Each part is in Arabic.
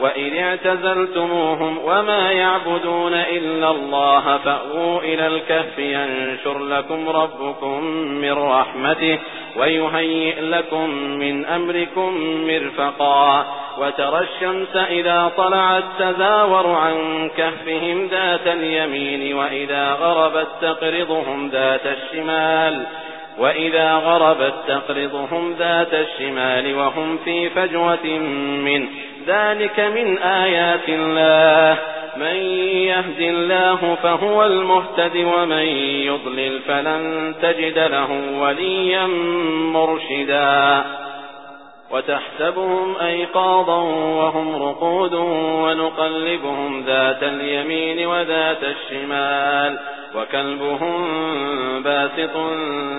وإذ اعتزلتموهم وما يعبدون إلا الله فأووا إلى الكهف ينشر لكم ربكم من رحمته ويهيئ لكم من أمركم مرفقا وترى الشمس إذا طلعت تزاور عن كهفهم ذات اليمين وإذا غربت تقرضهم ذات الشمال وإذا غربت تقرضهم ذات الشمال وهم في فجوة من ذلك من آيات الله. من يهد الله فهو المهتد ومن يضلل فلن تجد له وليا مرشدا. وتحسبهم أيقاظا وهم رقود ونقلبهم ذات اليمين وذات الشمال. وكلبهم باسط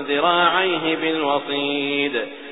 ذراعيه بالوصيد.